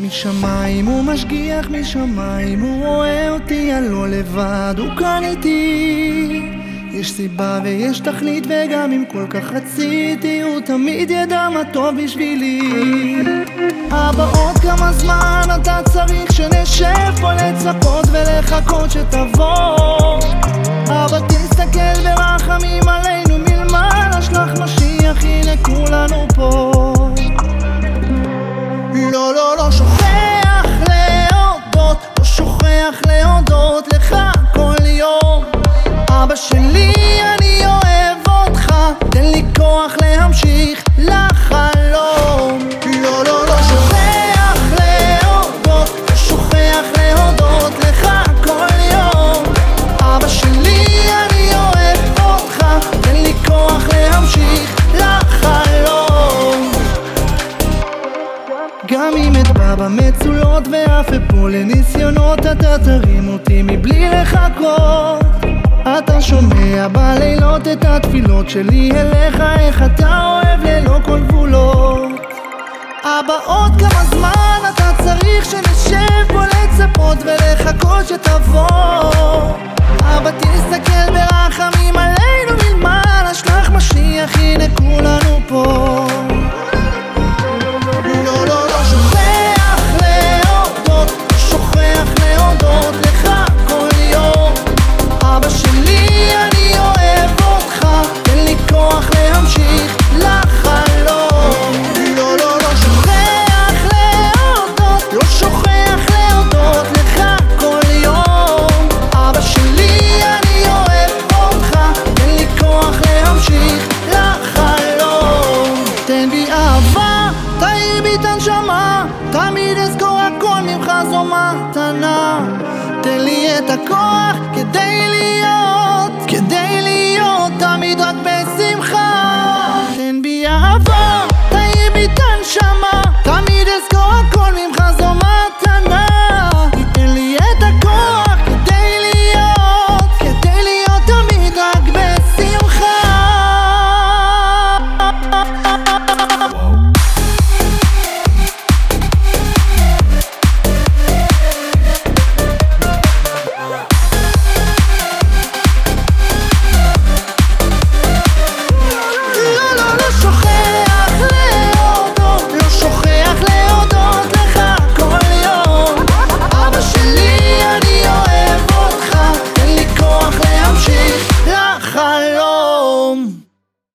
משמיים, הוא משגיח משמיים, הוא רואה אותי, אני לא לבד, הוא כאן איתי. יש סיבה ויש תכלית, וגם אם כל כך רציתי, הוא תמיד ידע מה טוב בשבילי. אבא, עוד כמה זמן אתה צריך שנשב פה לצפות ולחכות שתבוא? אטבע במצולות ואף אפול לניסיונות אתה תרים אותי מבלי לחכות. אתה שומע בלילות את התפילות שלי אליך איך אתה אוהב ללא כל גבולות. אבא עוד כמה זמן אתה צריך שנשב פה לצפות ולחכות הנשמה, תמיד אזכור הכל ממך זו מתנה. תן לי את הכוח כדי להיות, כדי להיות תמיד רק בשמחה.